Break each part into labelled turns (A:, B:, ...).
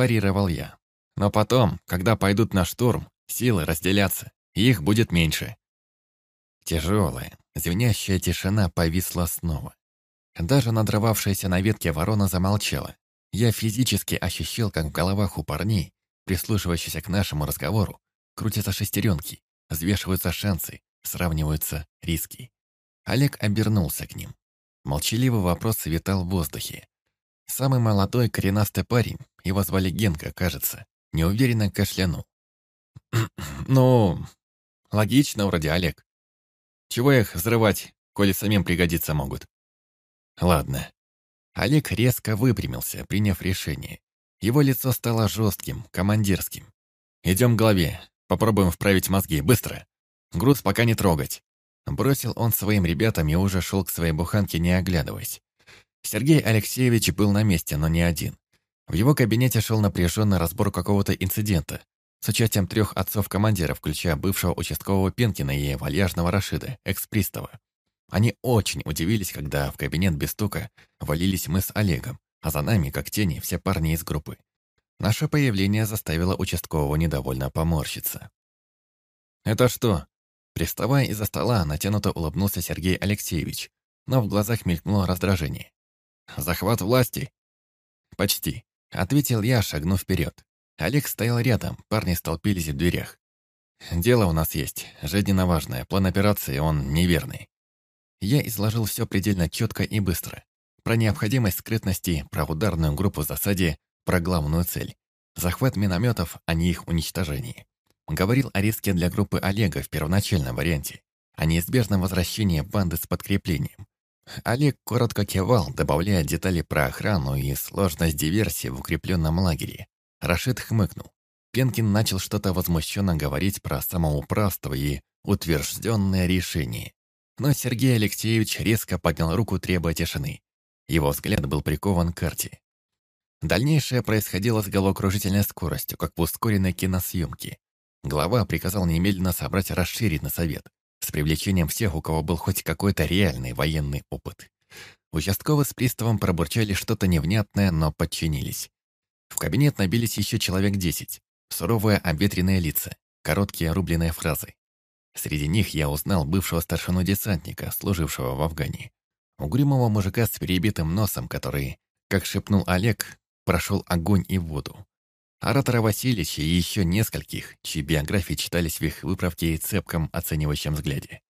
A: парировал я. «Но потом, когда пойдут на штурм, силы разделятся, и их будет меньше». Тяжелая, звенящая тишина повисла снова. Даже надрывавшаяся на ветке ворона замолчала. Я физически ощущал, как в головах у парней, прислушивающихся к нашему разговору, крутятся шестеренки, взвешиваются шансы, сравниваются риски. Олег обернулся к ним. Молчаливый вопрос витал в воздухе. Самый молодой коренастый парень, его звали Генка, кажется, неуверенно кашлянул. «Ну, логично вроде, Олег. Чего их взрывать, коли самим пригодиться могут?» «Ладно». Олег резко выпрямился, приняв решение. Его лицо стало жестким, командирским. «Идем к голове, попробуем вправить мозги, быстро. Груз пока не трогать». Бросил он своим ребятам и уже шел к своей буханке, не оглядываясь. Сергей Алексеевич был на месте, но не один. В его кабинете шел напряженный разбор какого-то инцидента с участием трех отцов-командиров, включая бывшего участкового Пенкина и вальяжного Рашида, экс-пристава. Они очень удивились, когда в кабинет без стука валились мы с Олегом, а за нами, как тени, все парни из группы. Наше появление заставило участкового недовольно поморщиться. «Это что?» Приставая из-за стола, натянуто улыбнулся Сергей Алексеевич, но в глазах мелькнуло раздражение. «Захват власти?» «Почти», — ответил я, шагнув вперед. Олег стоял рядом, парни столпились в дверях. «Дело у нас есть, жизненно важное, план операции, он неверный». Я изложил все предельно четко и быстро. Про необходимость скрытности, про ударную группу в засаде, про главную цель. Захват минометов, а не их уничтожение. Говорил о риске для группы Олега в первоначальном варианте, о неизбежном возвращении банды с подкреплением. Олег коротко кивал, добавляя детали про охрану и сложность диверсии в укрепленном лагере. Рашид хмыкнул. Пенкин начал что-то возмущенно говорить про самоуправство и утвержденное решение. Но Сергей Алексеевич резко поднял руку, требуя тишины. Его взгляд был прикован к карте. Дальнейшее происходило с головокружительной скоростью, как в ускоренной киносъемке. Глава приказал немедленно собрать расширенный совет с привлечением всех, у кого был хоть какой-то реальный военный опыт. Участковые с приставом пробурчали что-то невнятное, но подчинились. В кабинет набились еще человек десять. Суровые обветренные лица, короткие рубленые фразы. Среди них я узнал бывшего старшину десантника, служившего в Афгане. Угрюмого мужика с перебитым носом, который, как шепнул Олег, прошел огонь и воду. Оратора Васильевича и еще нескольких, чьи биографии читались в их выправке и цепком оценивающем взгляде.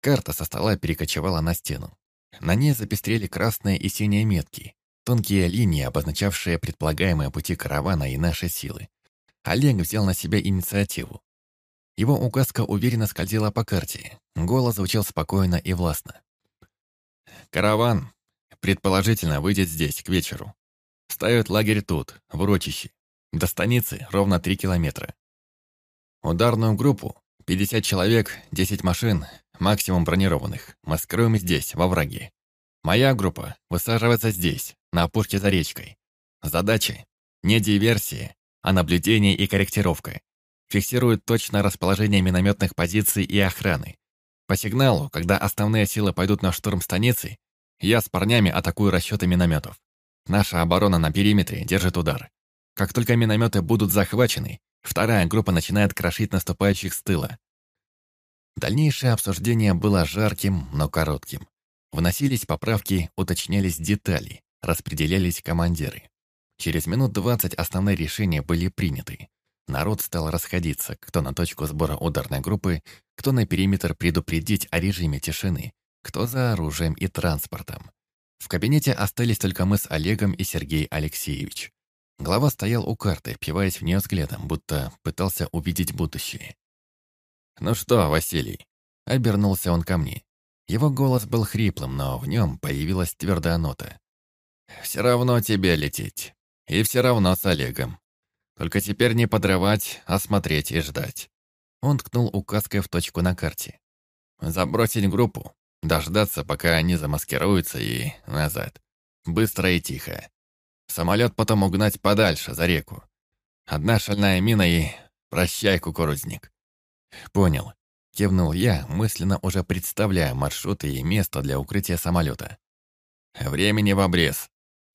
A: Карта со стола перекочевала на стену. На ней запестрели красные и синие метки, тонкие линии, обозначавшие предполагаемые пути каравана и наши силы. Олег взял на себя инициативу. Его указка уверенно скользила по карте. Голос звучал спокойно и властно. «Караван, предположительно, выйдет здесь, к вечеру. Ставят лагерь тут, в урочище. До станицы ровно 3 километра. Ударную группу, 50 человек, 10 машин, максимум бронированных. Маскируем здесь, во враге. Моя группа высаживается здесь, на опушке за речкой. Задачи – не диверсия, а наблюдение и корректировка. Фиксируют точное расположение минометных позиций и охраны. По сигналу, когда основные силы пойдут на штурм станицы, я с парнями атакую расчеты минометов. Наша оборона на периметре держит удар. Как только минометы будут захвачены, вторая группа начинает крошить наступающих с тыла. Дальнейшее обсуждение было жарким, но коротким. Вносились поправки, уточнялись детали, распределялись командиры. Через минут двадцать основные решения были приняты. Народ стал расходиться, кто на точку сбора ударной группы, кто на периметр предупредить о режиме тишины, кто за оружием и транспортом. В кабинете остались только мы с Олегом и Сергей Алексеевич. Глава стоял у карты, впиваясь в нее взглядом, будто пытался увидеть будущее. «Ну что, Василий?» Обернулся он ко мне. Его голос был хриплым, но в нем появилась твердая нота. «Все равно тебе лететь. И все равно с Олегом. Только теперь не подрывать, а смотреть и ждать». Он ткнул указкой в точку на карте. «Забросить группу, дождаться, пока они замаскируются, и назад. Быстро и тихо. Самолет потом угнать подальше, за реку. Одна шальная мина и прощай, кукурузник. Понял. Кивнул я, мысленно уже представляя маршруты и место для укрытия самолета. Времени в обрез.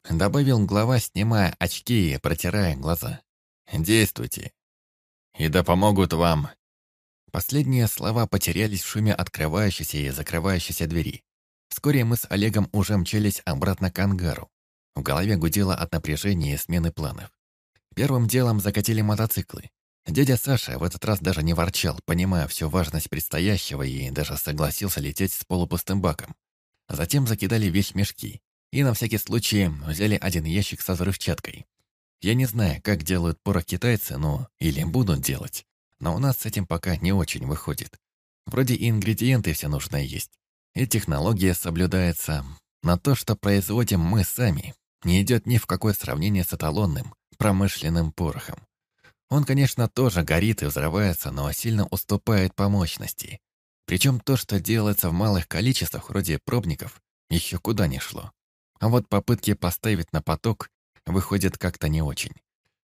A: Добавил глава, снимая очки и протирая глаза. «Действуйте. И да помогут вам». Последние слова потерялись в шуме открывающейся и закрывающейся двери. Вскоре мы с Олегом уже мчались обратно к ангару. В голове гудело от напряжения и смены планов. Первым делом закатили мотоциклы. Дядя Саша в этот раз даже не ворчал, понимая всю важность предстоящего и даже согласился лететь с полупустым баком. Затем закидали весь мешки и на всякий случай взяли один ящик со взрывчаткой. Я не знаю, как делают порох китайцы, но или будут делать, но у нас с этим пока не очень выходит. Вроде и ингредиенты все нужные есть, и технология соблюдается, но то, что производим мы сами, не идет ни в какое сравнение с эталонным, промышленным порохом. Он, конечно, тоже горит и взрывается, но сильно уступает по мощности. Причем то, что делается в малых количествах, вроде пробников, еще куда не шло. А вот попытки поставить на поток выходят как-то не очень.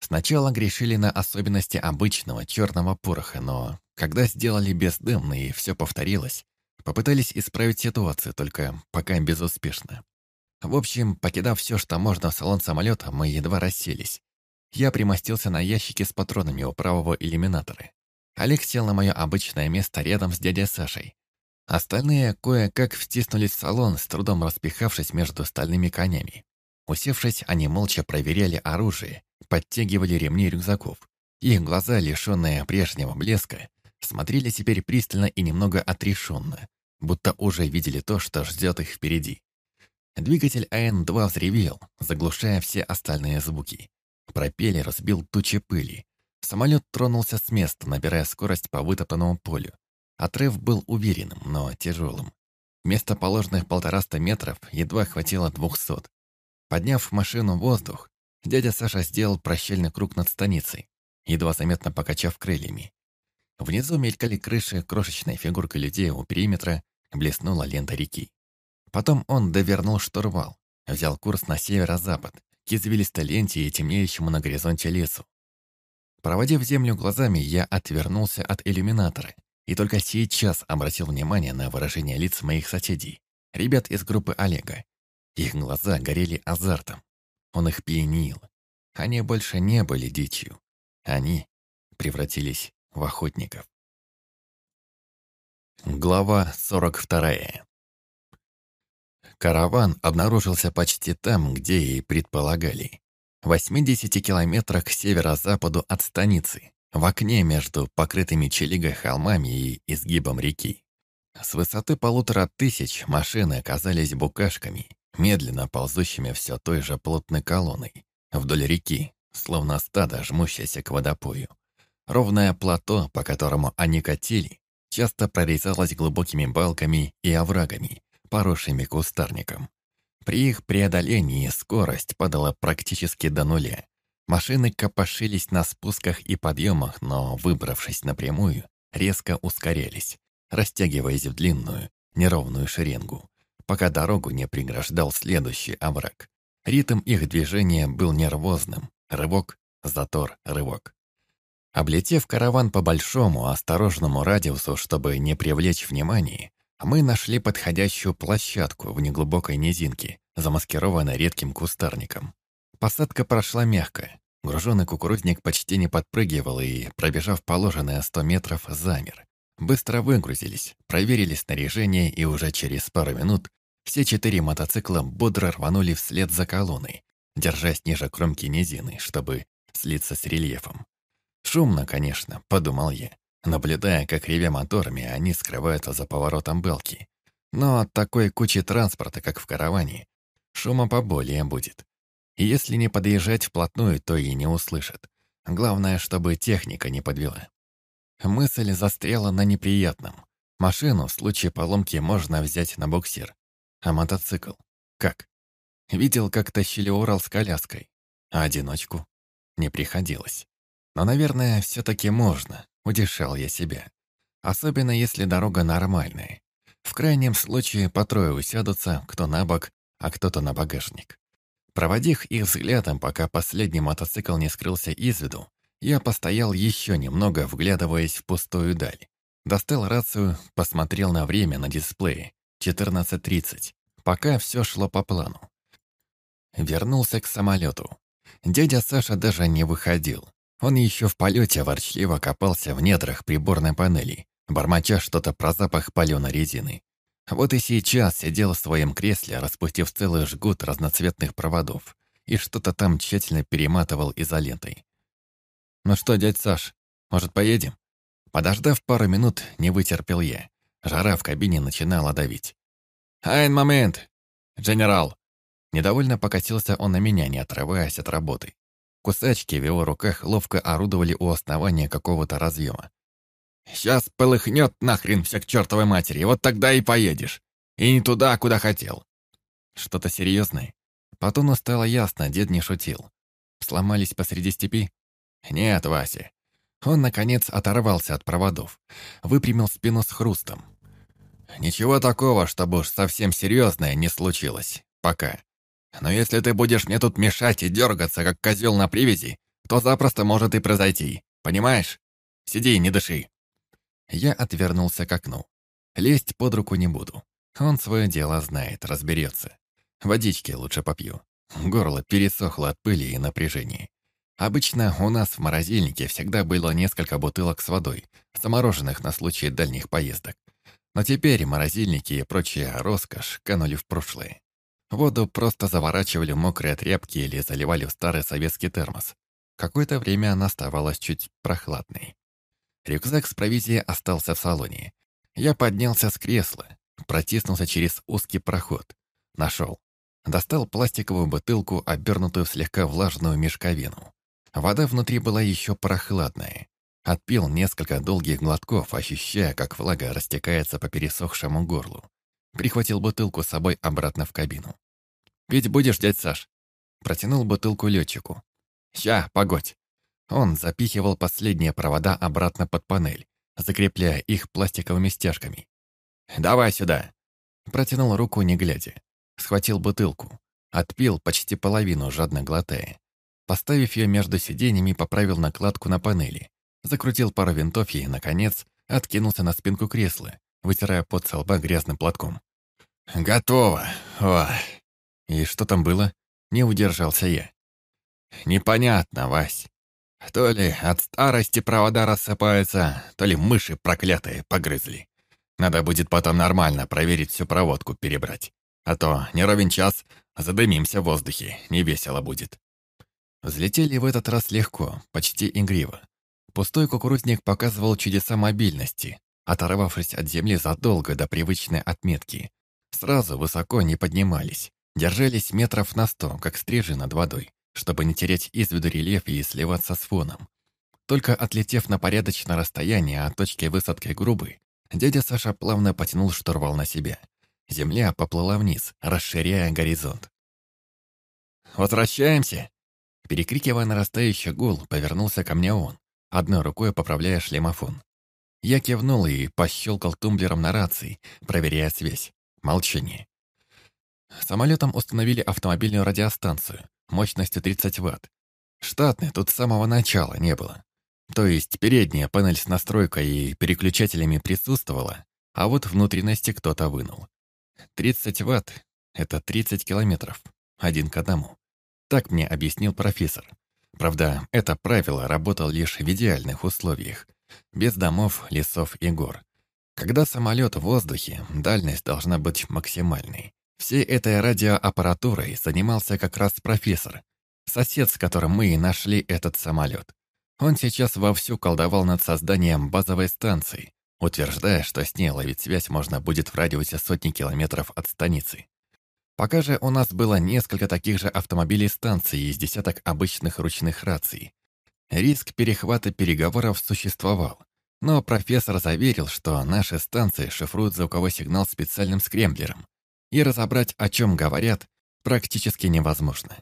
A: Сначала грешили на особенности обычного черного пороха, но когда сделали бездымный и все повторилось, попытались исправить ситуацию, только пока безуспешно. В общем, покидав все, что можно в салон самолета, мы едва расселись. Я примостился на ящике с патронами у правого иллюминатора. Олег сел на мое обычное место рядом с дядей Сашей. Остальные кое-как втиснулись в салон, с трудом распихавшись между стальными конями. Усевшись, они молча проверяли оружие, подтягивали ремни рюкзаков. Их глаза, лишенные прежнего блеска, смотрели теперь пристально и немного отрешенно, будто уже видели то, что ждет их впереди. Двигатель АН-2 взревел, заглушая все остальные звуки. Пропеллер разбил тучи пыли. Самолет тронулся с места, набирая скорость по вытоптанному полю. Отрыв был уверенным, но тяжелым. Вместо положенных полтораста метров едва хватило двухсот. Подняв машину в воздух, дядя Саша сделал прощальный круг над станицей, едва заметно покачав крыльями. Внизу мелькали крыши крошечной фигуркой людей у периметра, блеснула лента реки. Потом он довернул штурвал, взял курс на северо-запад, к извилистой ленте и темнеющему на горизонте лесу. Проводив землю глазами, я отвернулся от иллюминатора и только сейчас обратил внимание на выражение лиц моих соседей, ребят из группы Олега. Их глаза горели азартом. Он их пьянил. Они больше не были дичью. Они превратились в охотников. Глава 42 Караван обнаружился почти там, где и предполагали. В 80 километрах к северо-западу от станицы, в окне между покрытыми челигой холмами и изгибом реки. С высоты полутора тысяч машины оказались букашками, медленно ползущими все той же плотной колонной, вдоль реки, словно стадо, жмущееся к водопою. Ровное плато, по которому они катили, часто прорезалось глубокими балками и оврагами, поросшими кустарником. При их преодолении скорость падала практически до нуля. Машины копошились на спусках и подъемах, но, выбравшись напрямую, резко ускорялись, растягиваясь в длинную, неровную шеренгу, пока дорогу не преграждал следующий овраг. Ритм их движения был нервозным. Рывок, затор, рывок. Облетев караван по большому, осторожному радиусу, чтобы не привлечь внимания, мы нашли подходящую площадку в неглубокой низинке, замаскированной редким кустарником. Посадка прошла мягко. Груженный кукурузник почти не подпрыгивал и, пробежав положенные 100 метров, замер. Быстро выгрузились, проверили снаряжение, и уже через пару минут все четыре мотоцикла бодро рванули вслед за колонной, держась ниже кромки низины, чтобы слиться с рельефом. Шумно, конечно, подумал я наблюдая, как ревя моторами, они скрываются за поворотом белки. Но от такой кучи транспорта, как в караване, шума поболее будет. Если не подъезжать вплотную, то и не услышат. Главное, чтобы техника не подвела. Мысль застряла на неприятном. Машину в случае поломки можно взять на буксир. А мотоцикл? Как? Видел, как тащили Урал с коляской. А одиночку? Не приходилось. Но, наверное, все-таки можно. Утешал я себя. Особенно если дорога нормальная. В крайнем случае по трое усядутся, кто на бок, а кто-то на багажник. Проводив их взглядом, пока последний мотоцикл не скрылся из виду, я постоял еще немного, вглядываясь в пустую даль. Достал рацию, посмотрел на время на дисплее. 14.30. Пока все шло по плану. Вернулся к самолету. Дядя Саша даже не выходил. Он еще в полете ворчливо копался в недрах приборной панели, бормоча что-то про запах паленой резины. Вот и сейчас сидел в своем кресле, распустив целый жгут разноцветных проводов, и что-то там тщательно перематывал изолентой. «Ну что, дядь Саш, может, поедем?» Подождав пару минут, не вытерпел я. Жара в кабине начинала давить. «Айн момент! Генерал!» Недовольно покатился он на меня, не отрываясь от работы. Кусачки в его руках ловко орудовали у основания какого-то разъема. «Сейчас полыхнет нахрен все к чертовой матери, вот тогда и поедешь. И не туда, куда хотел». Что-то серьезное? По тону стало ясно, дед не шутил. Сломались посреди степи? Нет, Вася. Он, наконец, оторвался от проводов. Выпрямил спину с хрустом. Ничего такого, чтобы уж совсем серьезное не случилось. Пока. Но если ты будешь мне тут мешать и дергаться, как козел на привязи, то запросто может и произойти. Понимаешь? Сиди, не дыши». Я отвернулся к окну. Лезть под руку не буду. Он свое дело знает, разберется. Водички лучше попью. Горло пересохло от пыли и напряжения. Обычно у нас в морозильнике всегда было несколько бутылок с водой, замороженных на случай дальних поездок. Но теперь морозильники и прочая роскошь канули в прошлое. Воду просто заворачивали в мокрые тряпки или заливали в старый советский термос. Какое-то время она оставалась чуть прохладной. Рюкзак с провизией остался в салоне. Я поднялся с кресла, протиснулся через узкий проход. Нашел. Достал пластиковую бутылку, обернутую в слегка влажную мешковину. Вода внутри была еще прохладная. Отпил несколько долгих глотков, ощущая, как влага растекается по пересохшему горлу. Прихватил бутылку с собой обратно в кабину. «Пить будешь, дядь Саш?» Протянул бутылку летчику. «Ща, погодь». Он запихивал последние провода обратно под панель, закрепляя их пластиковыми стяжками. «Давай сюда!» Протянул руку, не глядя. Схватил бутылку. Отпил почти половину, жадно глотая. Поставив ее между сиденьями, поправил накладку на панели. Закрутил пару винтов и, наконец, откинулся на спинку кресла, вытирая пот со грязным платком. «Готово! Ой!» «И что там было?» Не удержался я. «Непонятно, Вась. То ли от старости провода рассыпаются, то ли мыши проклятые погрызли. Надо будет потом нормально проверить всю проводку, перебрать. А то не ровен час, задымимся в воздухе, не весело будет». Взлетели в этот раз легко, почти игриво. Пустой кукурузник показывал чудеса мобильности, оторвавшись от земли задолго до привычной отметки. Сразу высоко не поднимались, держались метров на сто, как стрижи над водой, чтобы не терять из виду рельеф и сливаться с фоном. Только отлетев на порядочное расстояние от точки высадки грубы, дядя Саша плавно потянул штурвал на себя. Земля поплыла вниз, расширяя горизонт. «Возвращаемся!» Перекрикивая нарастающий гул, повернулся ко мне он, одной рукой поправляя шлемофон. Я кивнул и пощелкал тумблером на рации, проверяя связь. Молчание. Самолетом установили автомобильную радиостанцию мощностью 30 Вт. Штатной тут с самого начала не было. То есть передняя панель с настройкой и переключателями присутствовала, а вот внутренности кто-то вынул. 30 Вт — это 30 километров, один к одному. Так мне объяснил профессор. Правда, это правило работало лишь в идеальных условиях, без домов, лесов и гор. Когда самолет в воздухе, дальность должна быть максимальной. Всей этой радиоаппаратурой занимался как раз профессор, сосед, с которым мы и нашли этот самолет. Он сейчас вовсю колдовал над созданием базовой станции, утверждая, что с ней ловить связь можно будет в радиусе сотни километров от станицы. Пока же у нас было несколько таких же автомобилей станции из десяток обычных ручных раций. Риск перехвата переговоров существовал, но профессор заверил, что наши станции шифруют звуковой сигнал специальным скремблером, и разобрать, о чем говорят, практически невозможно.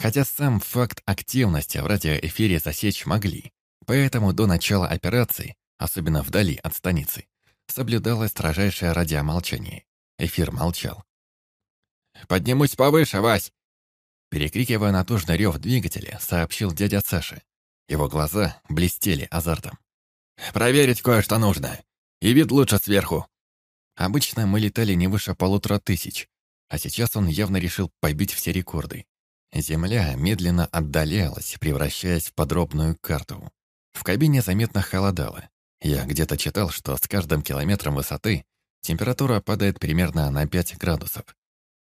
A: Хотя сам факт активности в радиоэфире засечь могли, поэтому до начала операции, особенно вдали от станицы, соблюдалось строжайшее радиомолчание. Эфир молчал. «Поднимусь повыше, Вась!» Перекрикивая натужный рев двигателя, сообщил дядя Саша. Его глаза блестели азартом. «Проверить кое-что нужно. И вид лучше сверху». Обычно мы летали не выше полутора тысяч, а сейчас он явно решил побить все рекорды. Земля медленно отдалялась, превращаясь в подробную карту. В кабине заметно холодало. Я где-то читал, что с каждым километром высоты температура падает примерно на 5 градусов.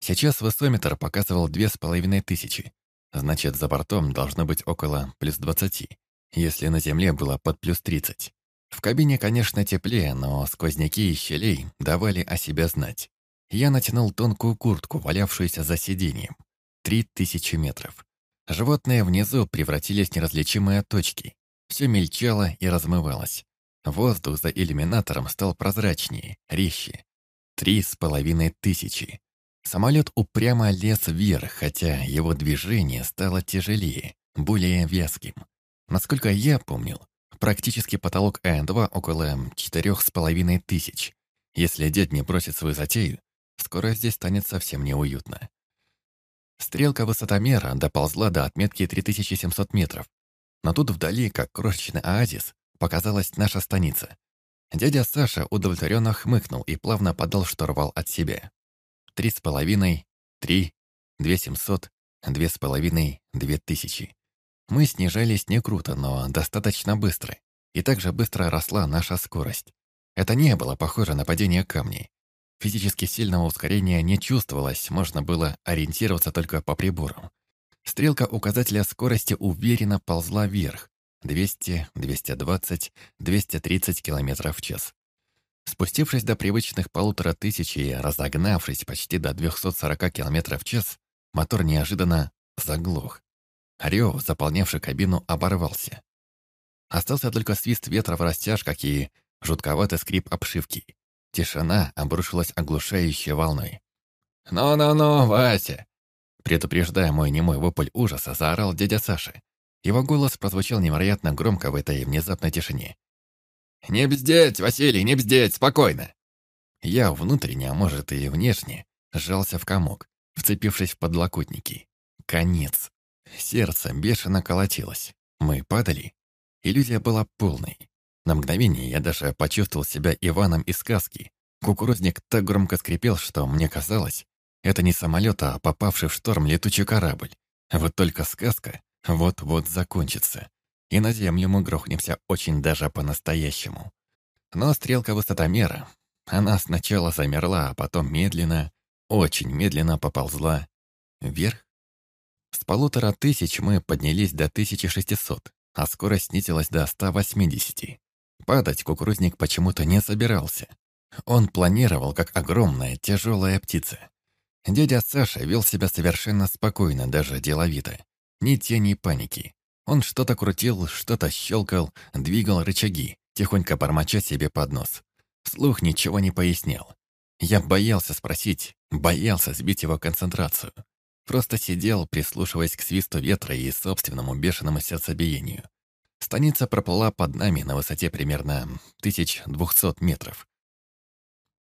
A: Сейчас высометр показывал две с половиной тысячи. Значит, за бортом должно быть около плюс 20, если на Земле было под плюс 30. В кабине, конечно, теплее, но сквозняки и щелей давали о себе знать. Я натянул тонкую куртку, валявшуюся за сиденьем. Три тысячи метров. Животные внизу превратились в неразличимые точки. Все мельчало и размывалось. Воздух за иллюминатором стал прозрачнее, резче. Три с половиной тысячи. Самолет упрямо лез вверх, хотя его движение стало тяжелее, более вязким. Насколько я помнил, практически потолок Н-2 около четырех с половиной тысяч. Если дед не бросит свою затею, скоро здесь станет совсем неуютно. Стрелка высотомера доползла до отметки 3700 метров. Но тут вдали, как крошечный оазис, показалась наша станица. Дядя Саша удовлетворенно хмыкнул и плавно подал штурвал от себя. Три с половиной, три, две семьсот, две с половиной, две тысячи. Мы снижались не круто, но достаточно быстро. И также быстро росла наша скорость. Это не было похоже на падение камней. Физически сильного ускорения не чувствовалось, можно было ориентироваться только по приборам. Стрелка указателя скорости уверенно ползла вверх. 200, 220, 230 км в час. Спустившись до привычных полутора тысяч и разогнавшись почти до 240 км в час, мотор неожиданно заглох. Рев, заполнявший кабину, оборвался. Остался только свист ветра в растяжках и жутковатый скрип обшивки. Тишина обрушилась оглушающей волной. «Ну-ну-ну, Вася!» Предупреждая мой немой вопль ужаса, заорал дядя Саша. Его голос прозвучал невероятно громко в этой внезапной тишине. «Не бздеть, Василий, не бздеть, спокойно!» Я внутренне, а может и внешне, сжался в комок, вцепившись в подлокотники. Конец. Сердце бешено колотилось. Мы падали. Иллюзия была полной. На мгновение я даже почувствовал себя Иваном из сказки. Кукурузник так громко скрипел, что мне казалось, это не самолет, а попавший в шторм летучий корабль. Вот только сказка вот-вот закончится. И на землю мы грохнемся очень даже по-настоящему. Но стрелка высотомера, она сначала замерла, а потом медленно, очень медленно поползла вверх. С полутора тысяч мы поднялись до 1600, а скорость снизилась до 180. Падать кукурузник почему-то не собирался. Он планировал, как огромная, тяжелая птица. Дядя Саша вел себя совершенно спокойно, даже деловито. Ни тени паники. Он что-то крутил, что-то щелкал, двигал рычаги, тихонько бормоча себе под нос. Вслух ничего не пояснял. Я боялся спросить, боялся сбить его концентрацию. Просто сидел, прислушиваясь к свисту ветра и собственному бешеному сердцебиению. Станица проплыла под нами на высоте примерно 1200 метров.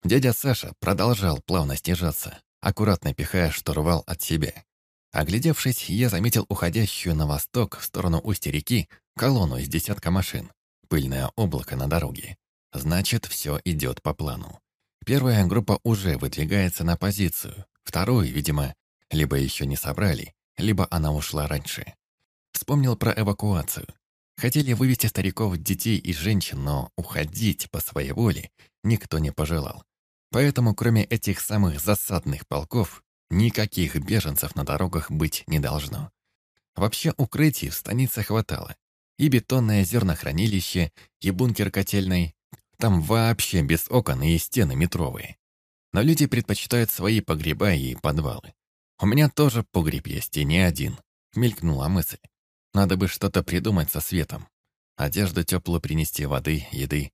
A: Дядя Саша продолжал плавно снижаться, аккуратно пихая штурвал от себя. Оглядевшись, я заметил уходящую на восток, в сторону устья реки, колонну из десятка машин. Пыльное облако на дороге. Значит, все идет по плану. Первая группа уже выдвигается на позицию. Вторую, видимо, либо еще не собрали, либо она ушла раньше. Вспомнил про эвакуацию. Хотели вывести стариков, детей и женщин, но уходить по своей воле никто не пожелал. Поэтому, кроме этих самых засадных полков, никаких беженцев на дорогах быть не должно. Вообще укрытий в станице хватало. И бетонное зернохранилище, и бункер котельный. Там вообще без окон и стены метровые. Но люди предпочитают свои погреба и подвалы. У меня тоже погреб есть, и не один. Мелькнула мысль. Надо бы что-то придумать со светом. Одежду теплую принести, воды, еды.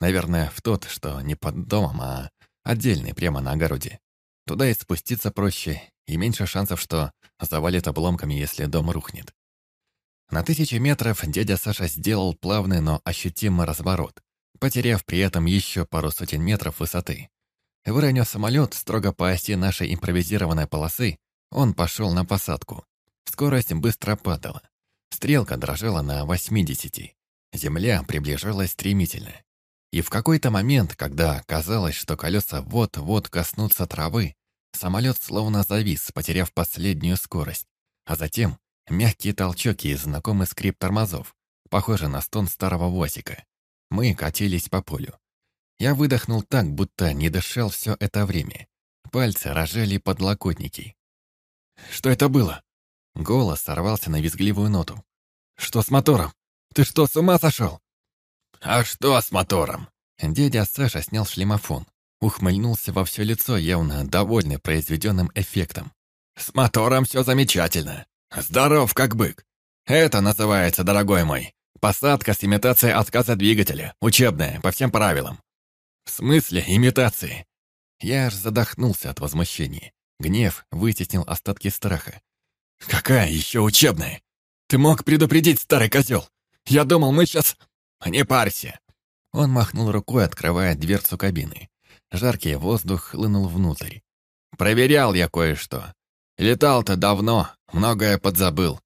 A: Наверное, в тот, что не под домом, а отдельный, прямо на огороде. Туда и спуститься проще, и меньше шансов, что завалит обломками, если дом рухнет. На тысячи метров дядя Саша сделал плавный, но ощутимый разворот, потеряв при этом еще пару сотен метров высоты. Выронив самолет строго по оси нашей импровизированной полосы, он пошел на посадку. Скорость быстро падала. Стрелка дрожала на 80. Земля приближалась стремительно. И в какой-то момент, когда казалось, что колеса вот-вот коснутся травы, самолет словно завис, потеряв последнюю скорость. а затем мягкий толчок и знакомый скрип тормозов, похожий на стон старого восика. Мы катились по полю. Я выдохнул так, будто не дышал все это время. Пальцы рожали подлокотники. «Что это было?» Голос сорвался на визгливую ноту. «Что с мотором? Ты что, с ума сошел?»
B: «А что с мотором?»
A: Дядя Саша снял шлемофон. Ухмыльнулся во все лицо, явно довольный произведенным эффектом.
B: «С мотором все замечательно. Здоров, как бык. Это называется, дорогой мой, посадка с имитацией отказа двигателя, учебная, по всем правилам».
A: «В смысле имитации?» Я аж задохнулся от возмущения. Гнев вытеснил остатки страха.
B: «Какая еще учебная? Ты мог предупредить, старый козел? Я думал, мы сейчас...» «Не парься!»
A: Он махнул рукой, открывая дверцу кабины. Жаркий воздух хлынул внутрь. «Проверял я кое-что. Летал-то давно, многое подзабыл.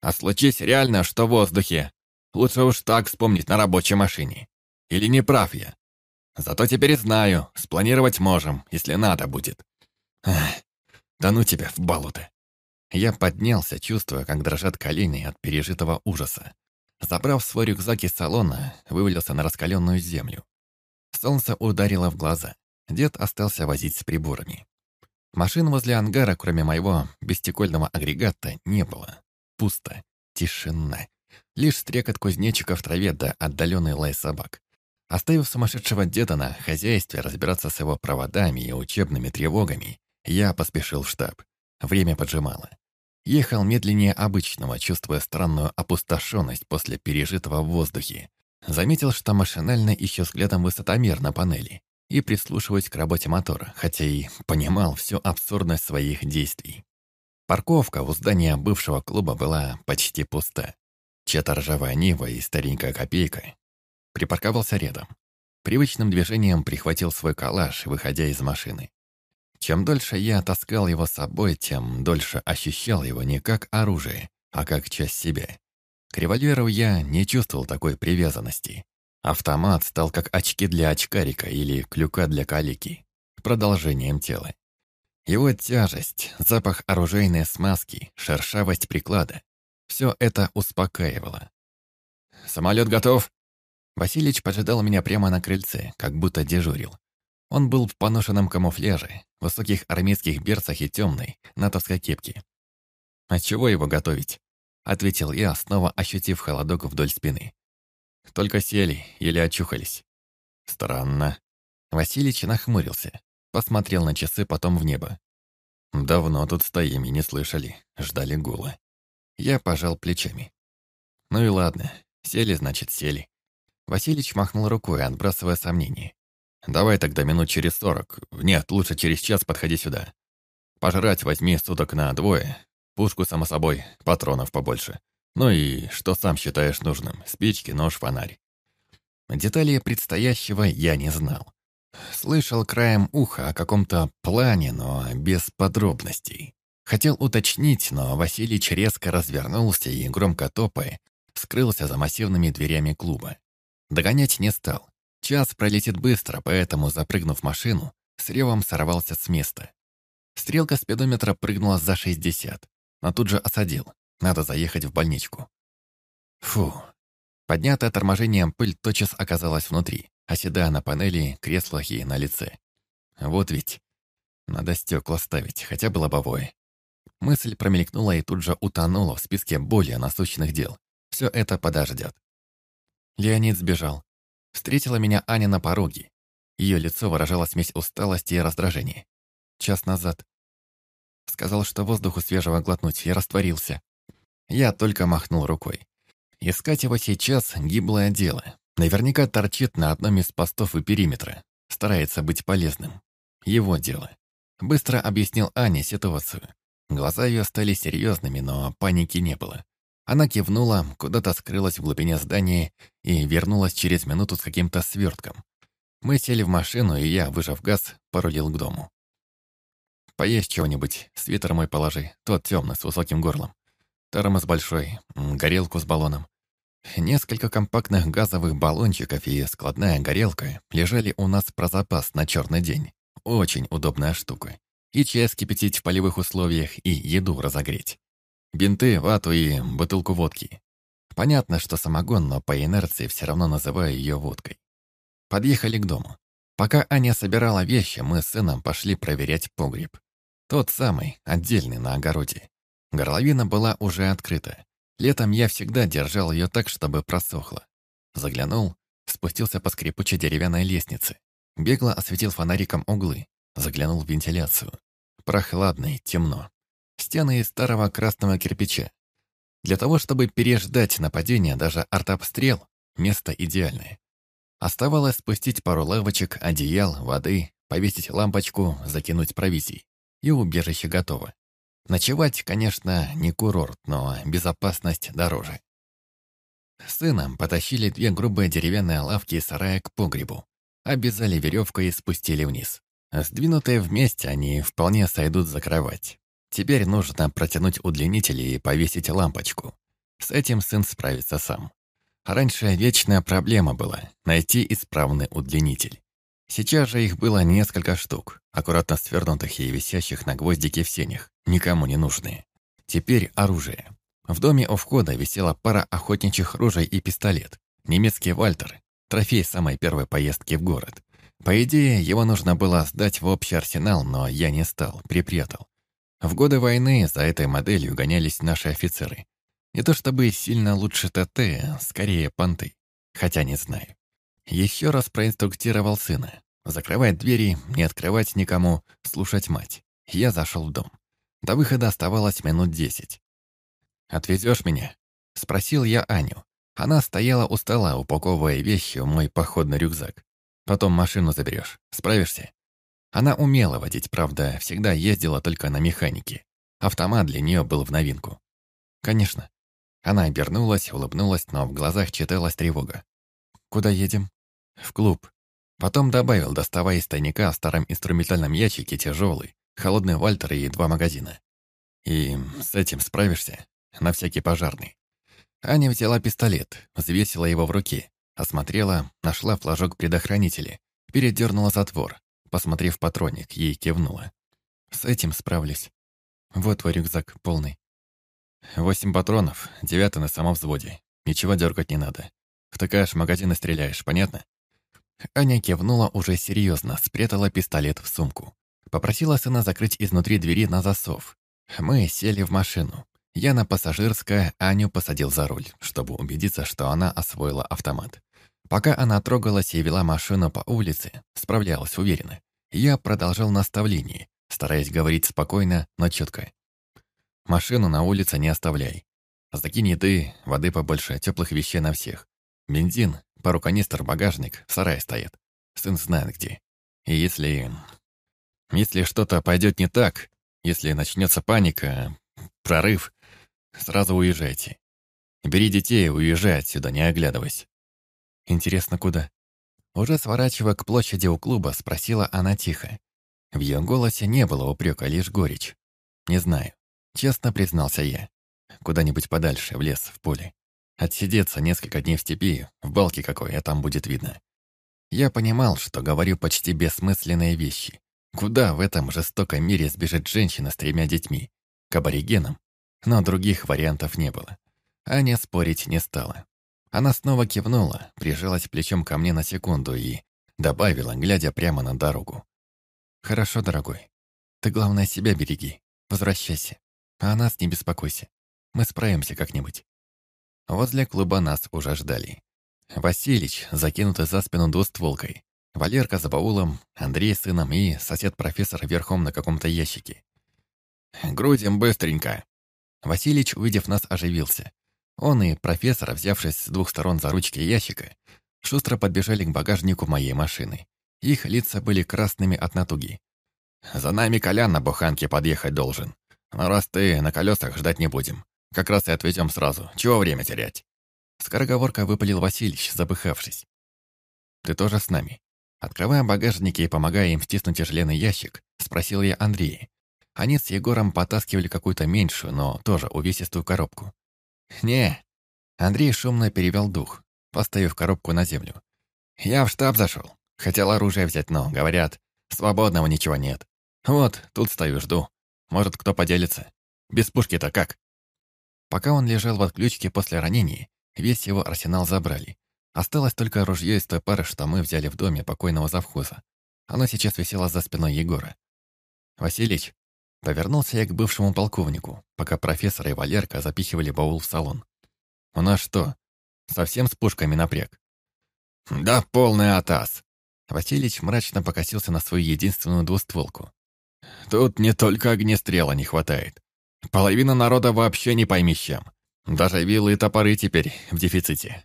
A: А случись реально, что в воздухе. Лучше уж так вспомнить на рабочей машине. Или не прав я? Зато теперь знаю, спланировать можем, если надо будет. Ах, да ну тебя в болото. Я поднялся, чувствуя, как дрожат колени от пережитого ужаса. Забрав свой рюкзак из салона, вывалился на раскаленную землю. Солнце ударило в глаза. Дед остался возить с приборами. Машин возле ангара, кроме моего бестекольного агрегата, не было. Пусто. Тишина. Лишь стрекот кузнечиков в траве да отдаленный лай собак. Оставив сумасшедшего деда на хозяйстве разбираться с его проводами и учебными тревогами, я поспешил в штаб. Время поджимало. Ехал медленнее обычного, чувствуя странную опустошенность после пережитого в воздухе. Заметил, что машинально ищу взглядом высотомер на панели и прислушиваюсь к работе мотора, хотя и понимал всю абсурдность своих действий. Парковка у здания бывшего клуба была почти пуста. Чья-то ржавая Нива и старенькая копейка. Припарковался рядом. Привычным движением прихватил свой калаш, выходя из машины. Чем дольше я таскал его с собой, тем дольше ощущал его не как оружие, а как часть себя. К револьверу я не чувствовал такой привязанности. Автомат стал как очки для очкарика или клюка для калики, продолжением тела. Его тяжесть, запах оружейной смазки, шершавость приклада — все это успокаивало. «Самолет готов?» Василич поджидал меня прямо на крыльце, как будто дежурил. Он был в поношенном камуфляже, высоких армейских берцах и темной, натовской кепке. «А чего его готовить?» — ответил я, снова ощутив холодок вдоль спины. «Только сели или очухались». «Странно». Василич нахмурился, посмотрел на часы, потом в небо. «Давно тут стоим и не слышали, ждали гула». Я пожал плечами. «Ну и ладно, сели, значит, сели». Василич махнул рукой, отбрасывая сомнения. Давай тогда минут через сорок. Нет, лучше через час подходи сюда. Пожрать возьми суток на двое. Пушку, само собой, патронов побольше. Ну и что сам считаешь нужным. Спички, нож, фонарь. Деталей предстоящего я не знал. Слышал краем уха о каком-то плане, но без подробностей. Хотел уточнить, но Василич резко развернулся и, громко топая, скрылся за массивными дверями клуба. Догонять не стал. Час пролетит быстро, поэтому, запрыгнув в машину, с ревом сорвался с места. Стрелка спидометра прыгнула за 60, но тут же осадил. Надо заехать в больничку. Фу. Поднятая торможением пыль тотчас оказалась внутри, оседая на панели, креслах и на лице. Вот ведь. Надо стекла ставить, хотя бы лобовое. Мысль промелькнула и тут же утонула в списке более насущных дел. Все это подождет. Леонид сбежал. Встретила меня Аня на пороге. Ее лицо выражало смесь усталости и раздражения. Час назад. Сказал, что воздуху свежего глотнуть, и растворился. Я только махнул рукой. Искать его сейчас — гиблое дело. Наверняка торчит на одном из постов и периметра. Старается быть полезным. Его дело. Быстро объяснил Ане ситуацию. Глаза ее стали серьезными, но паники не было. Она кивнула, куда-то скрылась в глубине здания и вернулась через минуту с каким-то свертком. Мы сели в машину, и я, выжав газ, порулил к дому. «Поесть чего-нибудь, свитер мой положи, тот темный, с высоким горлом. Термос большой, горелку с баллоном. Несколько компактных газовых баллончиков и складная горелка лежали у нас про запас на черный день. Очень удобная штука. И чай скипятить в полевых условиях, и еду разогреть. Бинты, вату и бутылку водки. Понятно, что самогон, но по инерции все равно называю ее водкой. Подъехали к дому. Пока Аня собирала вещи, мы с сыном пошли проверять погреб. Тот самый, отдельный, на огороде. Горловина была уже открыта. Летом я всегда держал ее так, чтобы просохла. Заглянул, спустился по скрипучей деревянной лестнице. Бегло осветил фонариком углы. Заглянул в вентиляцию. Прохладно и темно. Стены из старого красного кирпича. Для того, чтобы переждать нападение, даже артобстрел — место идеальное. Оставалось спустить пару лавочек, одеял, воды, повесить лампочку, закинуть провизий. И убежище готово. Ночевать, конечно, не курорт, но безопасность дороже. Сыном потащили две грубые деревянные лавки из сарая к погребу. Обвязали веревкой и спустили вниз. Сдвинутые вместе они вполне сойдут за кровать. Теперь нужно протянуть удлинители и повесить лампочку. С этим сын справится сам. Раньше вечная проблема была — найти исправный удлинитель. Сейчас же их было несколько штук, аккуратно свернутых и висящих на гвоздике в сенях, никому не нужные. Теперь оружие. В доме у входа висела пара охотничьих ружей и пистолет. Немецкий «Вальтер», трофей самой первой поездки в город. По идее, его нужно было сдать в общий арсенал, но я не стал, припрятал. В годы войны за этой моделью гонялись наши офицеры. Не то чтобы сильно лучше ТТ, скорее понты. Хотя не знаю. Еще раз проинструктировал сына. Закрывать двери, не открывать никому, слушать мать. Я зашел в дом. До выхода оставалось минут десять. «Отвезешь меня?» — спросил я Аню. Она стояла у стола, упаковывая вещи в мой походный рюкзак. «Потом машину заберешь. Справишься?» Она умела водить, правда, всегда ездила только на механике. Автомат для нее был в новинку. «Конечно». Она обернулась, улыбнулась, но в глазах читалась тревога. «Куда едем?» «В клуб». Потом добавил, доставая из тайника в старом инструментальном ящике тяжелый, холодный вальтер и два магазина. «И с этим справишься? На всякий пожарный». Аня взяла пистолет, взвесила его в руке, осмотрела, нашла флажок предохранителя, передернула затвор, Посмотрев патроник, ей кивнула. «С этим справлюсь. Вот твой рюкзак полный». «Восемь патронов, девятый на самом взводе. Ничего дергать не надо. Втыкаешь в магазин и стреляешь, понятно?» Аня кивнула уже серьезно, спрятала пистолет в сумку. Попросила сына закрыть изнутри двери на засов. Мы сели в машину. Я на пассажирское, Аню посадил за руль, чтобы убедиться, что она освоила автомат. Пока она трогалась и вела машину по улице, справлялась уверенно. Я продолжал наставление, стараясь говорить спокойно, но четко. Машину на улице не оставляй. Закинь еды, воды побольше, теплых вещей на всех. Бензин, пару канистр, багажник, в сарае стоят. Сын знает где. И если... Если что-то пойдет не так, если начнется паника, прорыв, сразу уезжайте. Бери детей и уезжай отсюда, не оглядывайся. Интересно, куда? Уже сворачивая к площади у клуба, спросила она тихо. В ее голосе не было упрека, лишь горечь. «Не знаю», — честно признался я. «Куда-нибудь подальше, в лес, в поле. Отсидеться несколько дней в степи, в балке какой, а там будет видно». Я понимал, что говорю почти бессмысленные вещи. Куда в этом жестоком мире сбежит женщина с тремя детьми? К аборигенам? Но других вариантов не было. Аня спорить не стала. Она снова кивнула, прижалась плечом ко мне на секунду и добавила, глядя прямо на дорогу. «Хорошо, дорогой. Ты, главное, себя береги. Возвращайся. А о нас не беспокойся. Мы справимся как-нибудь». Возле клуба нас уже ждали. Василич, закинутый за спину двустволкой. Валерка за баулом, Андрей с сыном и сосед-профессор верхом на каком-то ящике. «Грудим быстренько!» Василич, увидев нас, оживился. Он и профессор, взявшись с двух сторон за ручки ящика, шустро подбежали к багажнику моей машины. Их лица были красными от натуги. «За нами Колян на буханке подъехать должен. Но раз ты на колесах, ждать не будем. Как раз и отвезем сразу. Чего время терять?» Скороговорка выпалил Васильевич, запыхавшись. «Ты тоже с нами?» Открывая багажники и помогая им стиснуть тяжеленный ящик, спросил я Андрея. Они с Егором потаскивали какую-то меньшую, но тоже увесистую коробку. «Не». Андрей шумно перевел дух, поставив коробку на землю. «Я в штаб зашел. Хотел оружие взять, но, говорят, свободного ничего нет. Вот, тут стою, жду. Может, кто поделится. Без пушки-то как?» Пока он лежал в отключке после ранений, весь его арсенал забрали. Осталось только ружье из той пары, что мы взяли в доме покойного завхоза. Оно сейчас висело за спиной Егора. «Василич», повернулся я к бывшему полковнику, пока профессор и Валерка запихивали баул в салон. «У нас что, совсем с пушками напряг?»
B: «Да полный атас!»
A: Василич мрачно покосился на свою единственную двустволку.
B: «Тут не только огнестрела не хватает. Половина народа вообще не пойми чем. Даже вилы и топоры теперь в дефиците».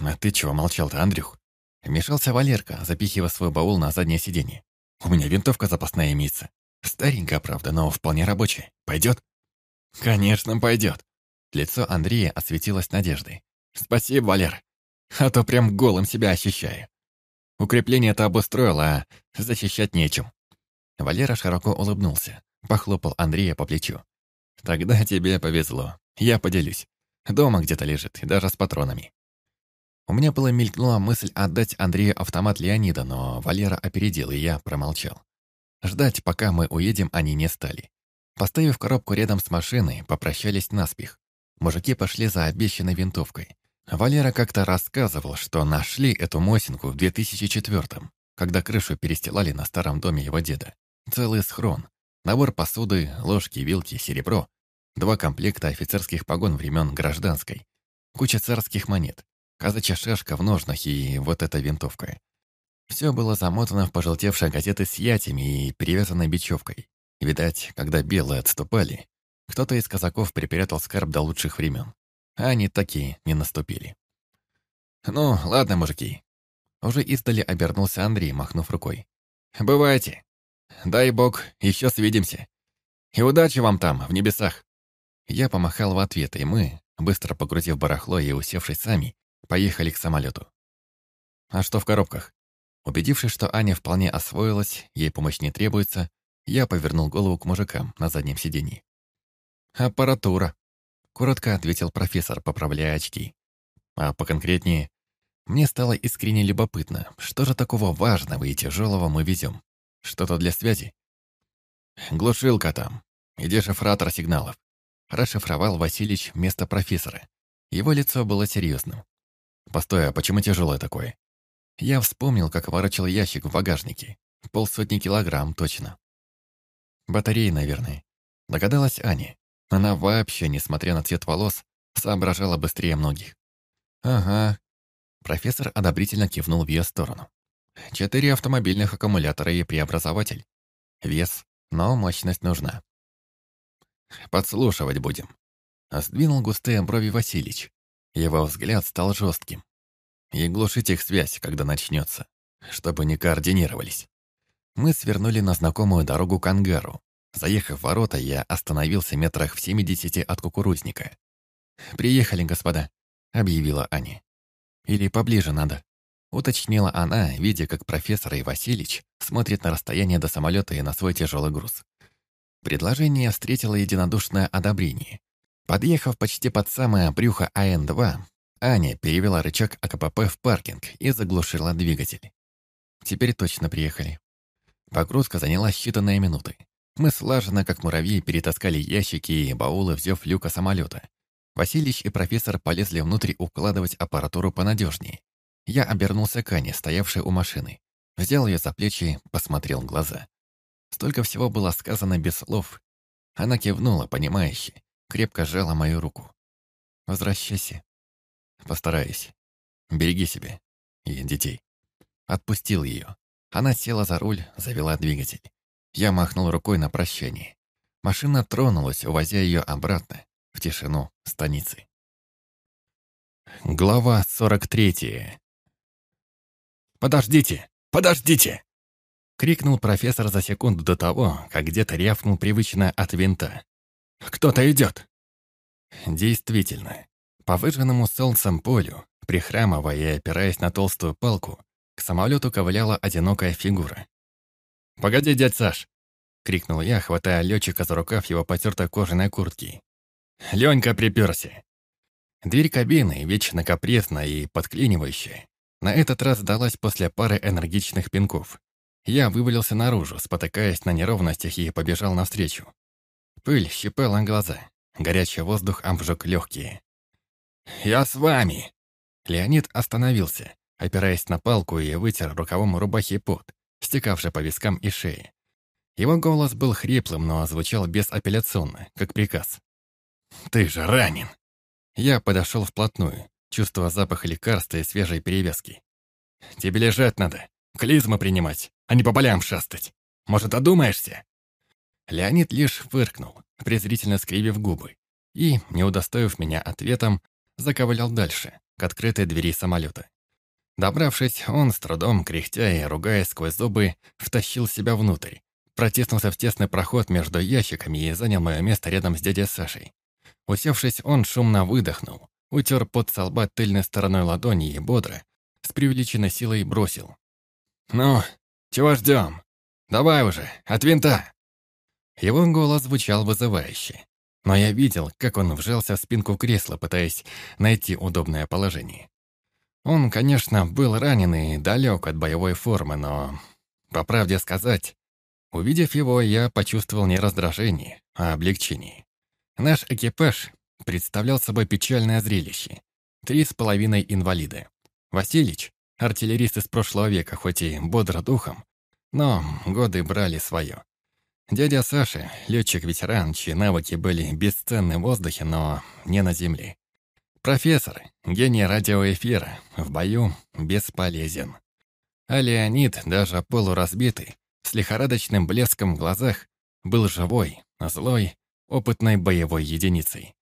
A: «А ты чего молчал-то, Андрюх?» Вмешался Валерка, запихивая свой баул на заднее сиденье. «У меня винтовка запасная имеется. Старенькая, правда, но вполне рабочая. Пойдет?»
B: «Конечно, пойдет».
A: Лицо Андрея осветилось надеждой.
B: «Спасибо, Валер. А то прям голым себя ощущаю. Укрепление-то обустроил, а защищать нечем».
A: Валера широко улыбнулся, похлопал Андрея по плечу. «Тогда тебе повезло. Я поделюсь. Дома где-то лежит, даже с патронами». У меня была мелькнула мысль отдать Андрею автомат Леонида, но Валера опередил, и я промолчал. Ждать, пока мы уедем, они не стали. Поставив коробку рядом с машиной, попрощались наспех. Мужики пошли за обещанной винтовкой. Валера как-то рассказывал, что нашли эту Мосинку в 2004-м, когда крышу перестилали на старом доме его деда. Целый схрон. Набор посуды, ложки, вилки, серебро. Два комплекта офицерских погон времен гражданской. Куча царских монет. Казачья шашка в ножнах и вот эта винтовка. Все было замотано в пожелтевшие газеты с ятями и перевязанной бечевкой. Видать, когда белые отступали, кто-то из казаков припрятал скарб до лучших времен. А они такие не наступили. «Ну, ладно, мужики». Уже издали обернулся Андрей, махнув рукой. «Бывайте. Дай бог, еще свидимся. И удачи вам там, в небесах». Я помахал в ответ, и мы, быстро погрузив барахло и усевшись сами, Поехали к самолету. А что в коробках? Убедившись, что Аня вполне освоилась, ей помощь не требуется, я повернул голову к мужикам на заднем сиденье. «Аппаратура», — коротко ответил профессор, поправляя очки. А поконкретнее, мне стало искренне любопытно, что же такого важного и тяжелого мы везем? Что-то для связи? Глушилка там. И дешифратор сигналов. Расшифровал Васильевич вместо профессора. Его лицо было серьезным. Постой, а почему тяжелое такое? Я вспомнил, как ворочал ящик в багажнике. Полсотни килограмм, точно. Батареи, наверное. Догадалась Аня. Она вообще, несмотря на цвет волос, соображала быстрее многих. Ага. Профессор одобрительно кивнул в ее сторону. Четыре автомобильных аккумулятора и преобразователь. Вес, но мощность нужна. Подслушивать будем. Сдвинул густые брови Васильич. Его взгляд стал жестким. И глушить их связь, когда начнется, чтобы не координировались. Мы свернули на знакомую дорогу к ангару. Заехав в ворота, я остановился метрах в семидесяти от кукурузника. «Приехали, господа», — объявила Аня. «Или поближе надо», — уточнила она, видя, как профессор и Васильич смотрят на расстояние до самолета и на свой тяжелый груз. Предложение встретило единодушное одобрение. Подъехав почти под самое брюхо АН-2, Аня перевела рычаг АКПП в паркинг и заглушила двигатель. Теперь точно приехали. Погрузка заняла считанные минуты. Мы слаженно, как муравьи, перетаскали ящики и баулы, взяв люка самолета. Васильевич и профессор полезли внутрь укладывать аппаратуру понадежнее. Я обернулся к Ане, стоявшей у машины. Взял ее за плечи, посмотрел в глаза. Столько всего было сказано без слов. Она кивнула, понимающе, крепко сжала мою руку. «Возвращайся. Постараюсь. Береги себя и детей». Отпустил ее. Она села за руль, завела двигатель. Я махнул рукой на прощание. Машина тронулась, увозя ее обратно, в тишину станицы. Глава 43
B: «Подождите! Подождите!»
A: Крикнул профессор за секунду до того, как где-то рявкнул привычно от винта.
B: Кто-то идет!»
A: Действительно, по выжженному солнцем полю, прихрамывая и опираясь на толстую палку, к самолету ковыляла одинокая фигура.
B: «Погоди, дядь Саш!» — крикнул
A: я, хватая летчика за рукав его потертой кожаной куртки.
B: «Ленька приперся!»
A: Дверь кабины, вечно капризная и подклинивающая, на этот раз сдалась после пары энергичных пинков. Я вывалился наружу, спотыкаясь на неровностях и побежал навстречу. Пыль щипала глаза. горячий воздух обжег легкие. «Я с вами!» Леонид остановился, опираясь на палку и вытер рукавом рубахи пот, стекавший по вискам и шее. Его голос был хриплым, но звучал безапелляционно, как приказ. «Ты же ранен!» Я подошел вплотную, чувствуя запах лекарства и свежей перевязки. «Тебе лежать надо, клизмы принимать, а не по полям шастать. Может, одумаешься?» Леонид лишь фыркнул, презрительно скривив губы, и, не удостоив меня ответом, заковылял дальше, к открытой двери самолета. Добравшись, он с трудом, кряхтя и ругаясь сквозь зубы, втащил себя внутрь, протиснулся в тесный проход между ящиками и занял мое место рядом с дядей Сашей. Усевшись, он шумно выдохнул, утер под со тыльной стороной ладони и бодро, с преувеличенной силой бросил. «Ну, чего ждем? Давай уже, от винта!» Его голос звучал вызывающе, но я видел, как он вжался в спинку кресла, пытаясь найти удобное положение. Он, конечно, был ранен и далек от боевой формы, но, по правде сказать, увидев его, я почувствовал не раздражение, а облегчение. Наш экипаж представлял собой печальное зрелище. Три с половиной инвалида. Василич, артиллерист из прошлого века, хоть и бодро духом, но годы брали свое. Дядя Саша, летчик-ветеран, чьи навыки были бесценны в воздухе, но не на земле. Профессор, гений радиоэфира, в бою бесполезен. А Леонид, даже полуразбитый, с лихорадочным блеском в глазах, был живой, злой, опытной боевой единицей.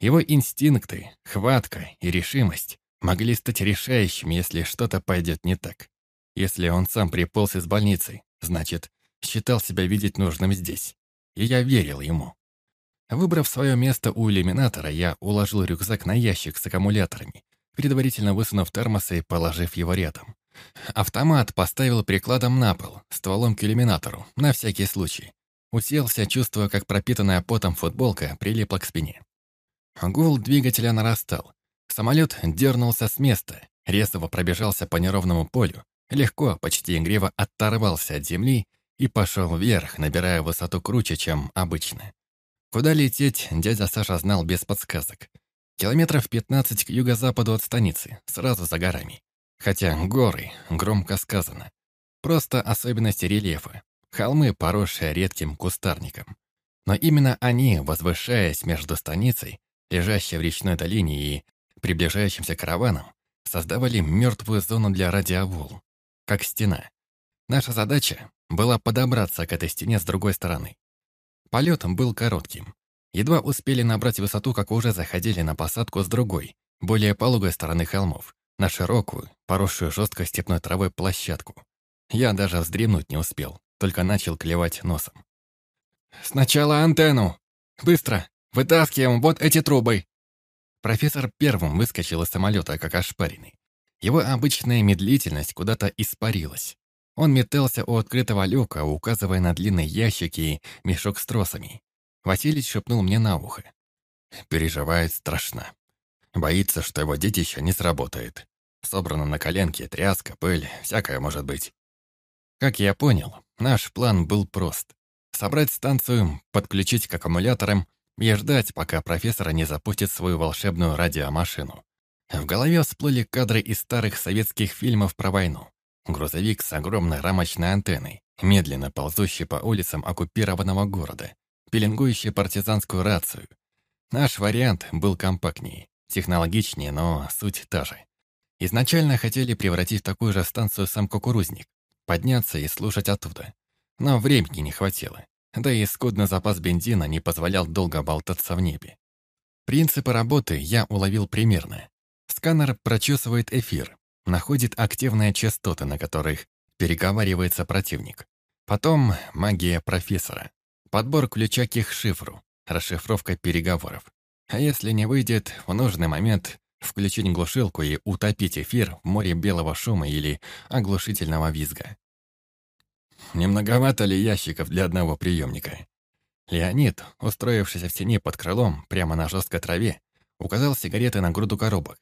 A: Его инстинкты, хватка и решимость могли стать решающими, если что-то пойдет не так. Если он сам приполз из больницы, значит, считал себя видеть нужным здесь. И я верил ему. Выбрав свое место у иллюминатора, я уложил рюкзак на ящик с аккумуляторами, предварительно высунув термос и положив его рядом. Автомат поставил прикладом на пол, стволом к иллюминатору, на всякий случай. Уселся, чувствуя, как пропитанная потом футболка прилипла к спине. Гул двигателя нарастал. Самолет дернулся с места, резво пробежался по неровному полю, легко, почти игриво оторвался от земли и пошел вверх, набирая высоту круче, чем обычно. Куда лететь, дядя Саша знал без подсказок. Километров 15 к юго-западу от станицы, сразу за горами. Хотя горы, громко сказано. Просто особенности рельефа. Холмы, поросшие редким кустарником. Но именно они, возвышаясь между станицей, лежащей в речной долине и приближающимся караваном, создавали мертвую зону для радиоволн, как стена. Наша задача была подобраться к этой стене с другой стороны. Полет был коротким. Едва успели набрать высоту, как уже заходили на посадку с другой, более пологой стороны холмов, на широкую, поросшую жесткой степной травой площадку. Я даже вздремнуть не успел, только начал клевать носом. «Сначала антенну! Быстро! Вытаскиваем вот эти трубы!» Профессор первым выскочил из самолета, как ошпаренный. Его обычная медлительность куда-то испарилась. Он метался у открытого люка, указывая на длинный ящик и мешок с тросами. Василий шепнул мне на ухо. Переживает страшно. Боится, что его детище не сработает. Собрано на коленке, тряска, пыль, всякое может быть. Как я понял, наш план был прост. Собрать станцию, подключить к аккумуляторам и ждать, пока профессор не запустит свою волшебную радиомашину. В голове всплыли кадры из старых советских фильмов про войну. Грузовик с огромной рамочной антенной, медленно ползущий по улицам оккупированного города, пеленгующий партизанскую рацию. Наш вариант был компактнее, технологичнее, но суть та же. Изначально хотели превратить в такую же станцию сам кукурузник, подняться и слушать оттуда. Но времени не хватило, да и скудный запас бензина не позволял долго болтаться в небе. Принципы работы я уловил примерно. Сканер прочесывает эфир, находит активные частоты, на которых переговаривается противник. Потом магия профессора. Подбор ключа к их шифру, расшифровка переговоров. А если не выйдет, в нужный момент включить глушилку и утопить эфир в море белого шума или оглушительного визга. Не многовато ли ящиков для одного приемника? Леонид, устроившийся в тени под крылом, прямо на жесткой траве, указал сигареты на груду коробок,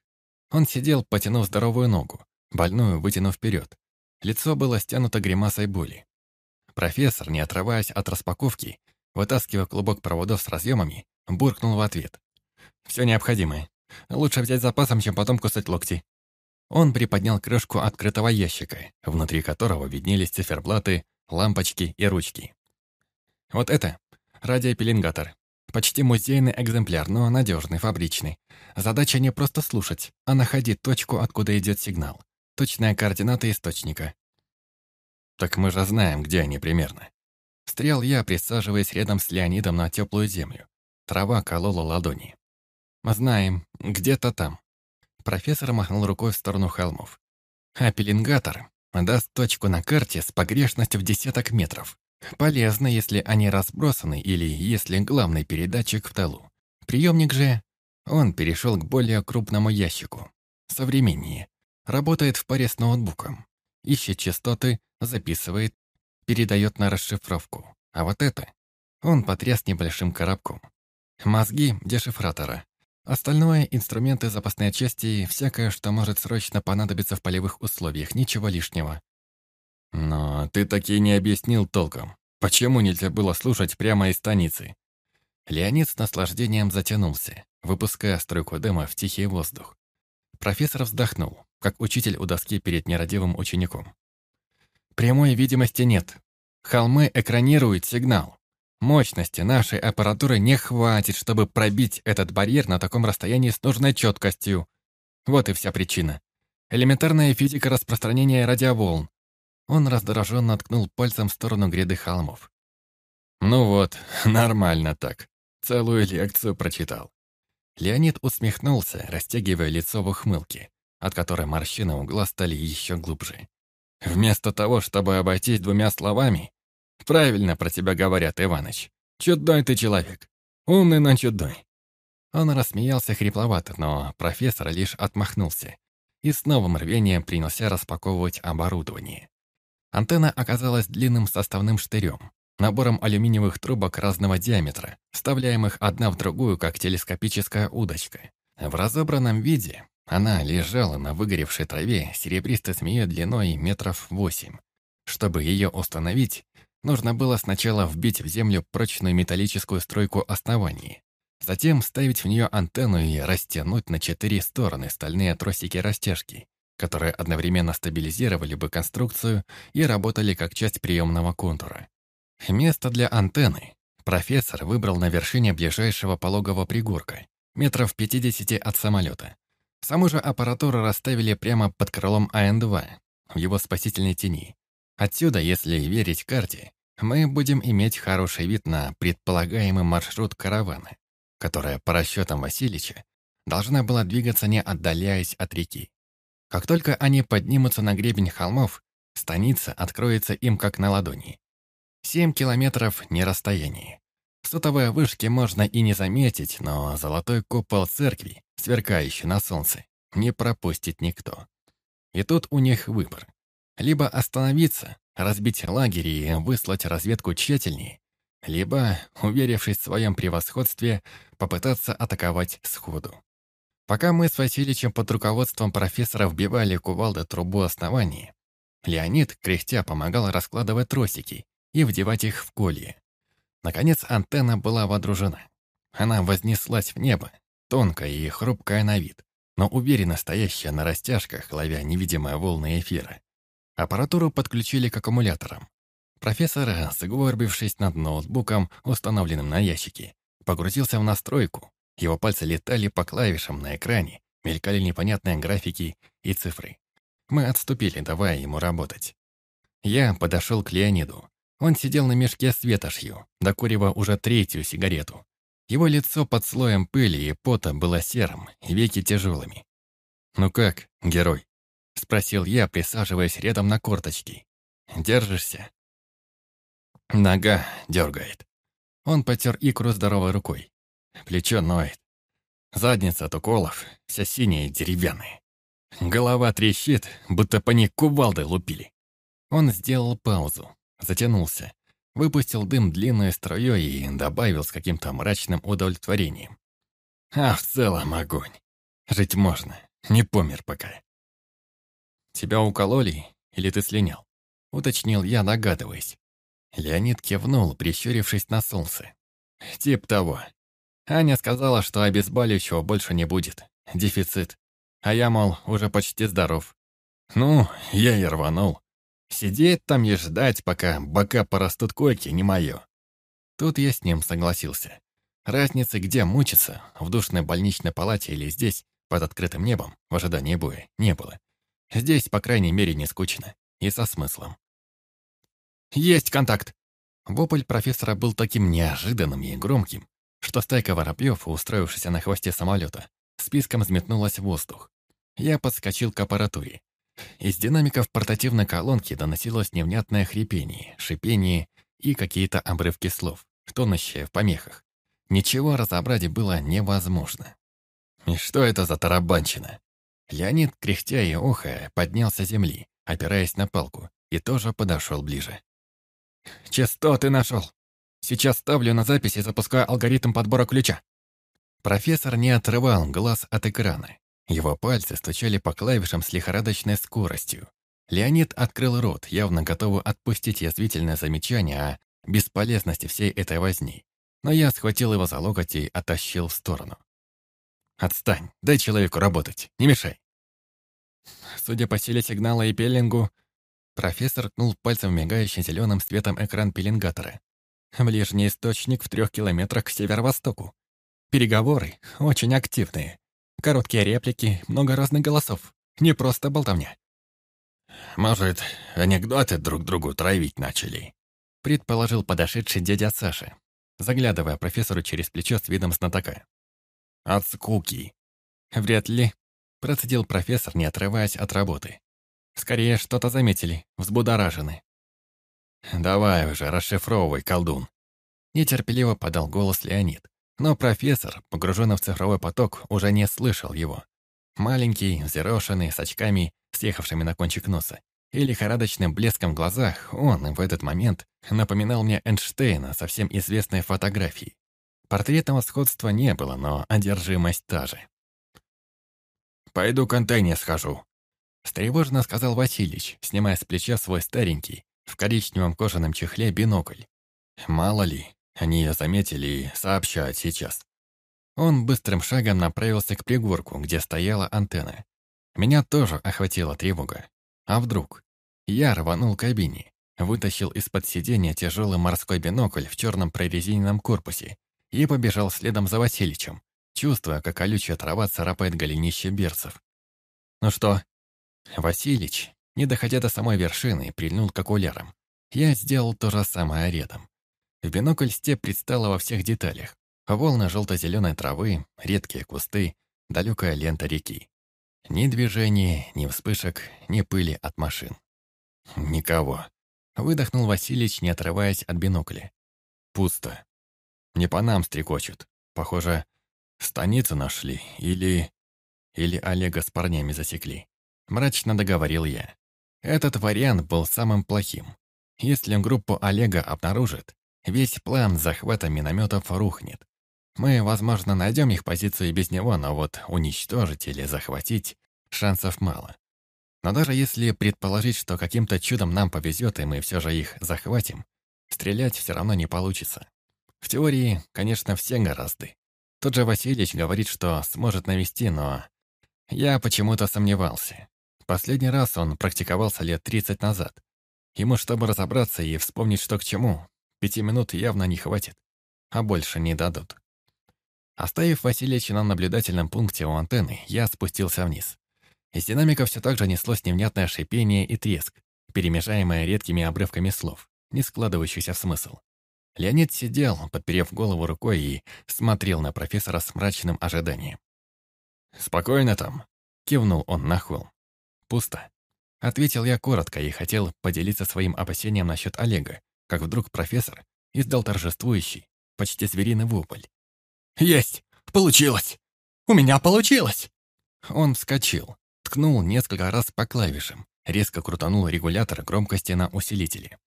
A: он сидел, потянув здоровую ногу, больную вытянув вперед. Лицо было стянуто гримасой боли. Профессор, не отрываясь от распаковки, вытаскивая клубок проводов с разъемами, буркнул в ответ. «Все необходимое. Лучше взять запасом, чем потом кусать локти». Он приподнял крышку открытого ящика, внутри которого виднелись циферблаты, лампочки и ручки. Вот это радиопеленгатор. Почти музейный экземпляр, но надежный, фабричный. Задача не просто слушать, а находить точку, откуда идет сигнал. Точная координата источника. Так мы же знаем, где они примерно. Стрел я, присаживаясь рядом с Леонидом на теплую землю. Трава колола ладони. Знаем, где-то там. Профессор махнул рукой в сторону холмов. А пеленгатор даст точку на карте с погрешностью в десяток метров. Полезно, если они разбросаны или если главный передатчик в талу. Приемник же... Он перешел к более крупному ящику. Современнее. Работает в паре с ноутбуком. Ищет частоты, записывает, передает на расшифровку. А вот это... Он потряс небольшим коробком. Мозги дешифратора. Остальное — инструменты, запасные части и всякое, что может срочно понадобиться в полевых условиях. Ничего лишнего. Но ты таки не объяснил толком, почему нельзя было слушать прямо из станицы. Леонид с наслаждением затянулся, выпуская струйку дыма в тихий воздух. Профессор вздохнул, как учитель у доски перед нерадивым учеником. Прямой видимости нет. Холмы экранируют сигнал. Мощности нашей аппаратуры не хватит, чтобы пробить этот барьер на таком расстоянии с нужной четкостью. Вот и вся причина. Элементарная физика распространения радиоволн. Он раздраженно ткнул пальцем в сторону гряды холмов. «Ну вот, нормально так. Целую лекцию прочитал». Леонид усмехнулся, растягивая лицо в ухмылке, от которой морщины у глаз стали еще глубже. «Вместо того, чтобы обойтись двумя словами, правильно про тебя говорят, Иваныч. Чудной ты человек. Умный, но чудной». Он рассмеялся хрипловато, но профессор лишь отмахнулся и с новым рвением принялся распаковывать оборудование. Антенна оказалась длинным составным штырем, набором алюминиевых трубок разного диаметра, вставляемых одна в другую, как телескопическая удочка. В разобранном виде она лежала на выгоревшей траве серебристой змеей длиной метров восемь. Чтобы ее установить, нужно было сначала вбить в землю прочную металлическую стройку оснований, затем вставить в нее антенну и растянуть на четыре стороны стальные тросики растяжки, которые одновременно стабилизировали бы конструкцию и работали как часть приемного контура. Место для антенны профессор выбрал на вершине ближайшего пологого пригорка, метров 50 от самолета. Саму же аппаратуру расставили прямо под крылом АН-2, в его спасительной тени. Отсюда, если верить карте, мы будем иметь хороший вид на предполагаемый маршрут каравана, которая, по расчетам Васильича, должна была двигаться не отдаляясь от реки. Как только они поднимутся на гребень холмов, станица откроется им как на ладони. Семь километров не расстояние. Сотовые вышки можно и не заметить, но золотой купол церкви, сверкающий на солнце, не пропустит никто. И тут у них выбор. Либо остановиться, разбить лагерь и выслать разведку тщательнее, либо, уверившись в своем превосходстве, попытаться атаковать сходу. Пока мы с Васильичем под руководством профессора вбивали кувалды трубу основания, Леонид, кряхтя, помогал раскладывать тросики и вдевать их в колье. Наконец антенна была водружена. Она вознеслась в небо, тонкая и хрупкая на вид, но уверенно стоящая на растяжках, ловя невидимые волны эфира. Аппаратуру подключили к аккумуляторам. Профессор, загорбившись над ноутбуком, установленным на ящике, погрузился в настройку, его пальцы летали по клавишам на экране, мелькали непонятные графики и цифры. Мы отступили, давая ему работать. Я подошел к Леониду. Он сидел на мешке с ветошью, докуривая уже третью сигарету. Его лицо под слоем пыли и пота было серым, веки тяжелыми. «Ну как, герой?» — спросил я, присаживаясь рядом на корточки. «Держишься?» Нога дергает. Он потер икру здоровой рукой. Плечо ноет. Задница от уколов, вся синяя и деревянная. Голова трещит, будто по ней кувалдой лупили. Он сделал паузу, затянулся, выпустил дым длинной струей и добавил с каким-то мрачным удовлетворением. А в целом огонь. Жить можно, не помер пока. Тебя укололи или ты слинял? Уточнил я, догадываясь. Леонид кивнул, прищурившись на солнце. Тип того. Аня сказала, что обезболивающего больше не будет. Дефицит. А я, мол, уже почти здоров. Ну, я и рванул. Сидеть там и ждать, пока бока порастут койки, не мое. Тут я с ним согласился. Разницы, где мучиться, в душной больничной палате или здесь, под открытым небом, в ожидании боя, не было. Здесь, по крайней мере, не скучно. И со смыслом. «Есть контакт!» Вопль профессора был таким неожиданным и громким, что стайка воробьев, устроившаяся на хвосте самолета, списком взметнулась в воздух. Я подскочил к аппаратуре. Из динамиков портативной колонки доносилось невнятное хрипение, шипение и какие-то обрывки слов, тонущие в помехах. Ничего разобрать было невозможно. И что это за тарабанщина? Леонид, кряхтя и охая, поднялся с земли, опираясь на палку, и тоже подошел ближе. «Частоты нашел! Сейчас ставлю на запись и запускаю алгоритм подбора ключа». Профессор не отрывал глаз от экрана. Его пальцы стучали по клавишам с лихорадочной скоростью. Леонид открыл рот, явно готовый отпустить язвительное замечание о бесполезности всей этой возни. Но я схватил его за локоть и оттащил в сторону. «Отстань, дай человеку работать, не мешай». Судя по силе сигнала и пеленгу, профессор ткнул пальцем в мигающий зеленым светом экран пеленгатора. Ближний источник в трех километрах к северо-востоку. Переговоры очень активные. Короткие реплики, много разных голосов. Не просто болтовня.
B: «Может, анекдоты друг другу травить начали?»
A: предположил подошедший дядя Саша, заглядывая профессору через плечо с видом знатока.
B: «От скуки».
A: «Вряд ли», — процедил профессор, не отрываясь от работы. «Скорее что-то заметили, взбудоражены».
B: «Давай уже, расшифровывай, колдун».
A: Нетерпеливо подал голос Леонид. Но профессор, погруженный в цифровой поток, уже не слышал его. Маленький, взъерошенный, с очками, съехавшими на кончик носа, и лихорадочным блеском в глазах, он в этот момент напоминал мне Эйнштейна со всем известной фотографией. Портретного сходства не было, но одержимость та же.
B: «Пойду контейнер схожу», —
A: встревоженно сказал Васильич, снимая с плеча свой старенький, в коричневом кожаном чехле бинокль. Мало ли, они ее заметили и сообщают сейчас. Он быстрым шагом направился к пригорку, где стояла антенна. Меня тоже охватила тревога. А вдруг? Я рванул к кабине, вытащил из-под сиденья тяжелый морской бинокль в черном прорезиненном корпусе и побежал следом за Васильичем, чувствуя, как колючая трава царапает голенище берцев. «Ну что?» Василич, не доходя до самой вершины, прильнул к окулярам. Я сделал то же самое рядом. В бинокль степ предстала во всех деталях. Волны желто-зеленой травы, редкие кусты, далекая лента реки. Ни движения, ни вспышек, ни пыли от машин. Никого. Выдохнул Васильич, не отрываясь от бинокля. Пусто. Не по нам стрекочут. Похоже, станицу нашли или... Или Олега с парнями засекли. Мрачно договорил я. Этот вариант был самым плохим. Если группу Олега обнаружит, Весь план захвата минометов рухнет. Мы, возможно, найдем их позицию без него, но вот уничтожить или захватить шансов мало. Но даже если предположить, что каким-то чудом нам повезет, и мы все же их захватим, стрелять все равно не получится. В теории, конечно, все гораздо. Тот же Васильевич говорит, что сможет навести, но я почему-то сомневался. Последний раз он практиковался лет 30 назад. Ему, чтобы разобраться и вспомнить, что к чему, Пяти минут явно не хватит, а больше не дадут. Оставив Васильевича на наблюдательном пункте у антенны, я спустился вниз. Из динамика все так же неслось невнятное шипение и треск, перемежаемое редкими обрывками слов, не складывающихся в смысл. Леонид сидел, подперев голову рукой и смотрел на профессора с мрачным ожиданием. «Спокойно там», — кивнул он на холм. «Пусто». Ответил я коротко и хотел поделиться своим опасением насчет Олега, как вдруг профессор издал торжествующий, почти звериный вопль. «Есть! Получилось! У меня получилось!» Он вскочил, ткнул несколько раз по клавишам, резко крутанул регулятор громкости на усилителе.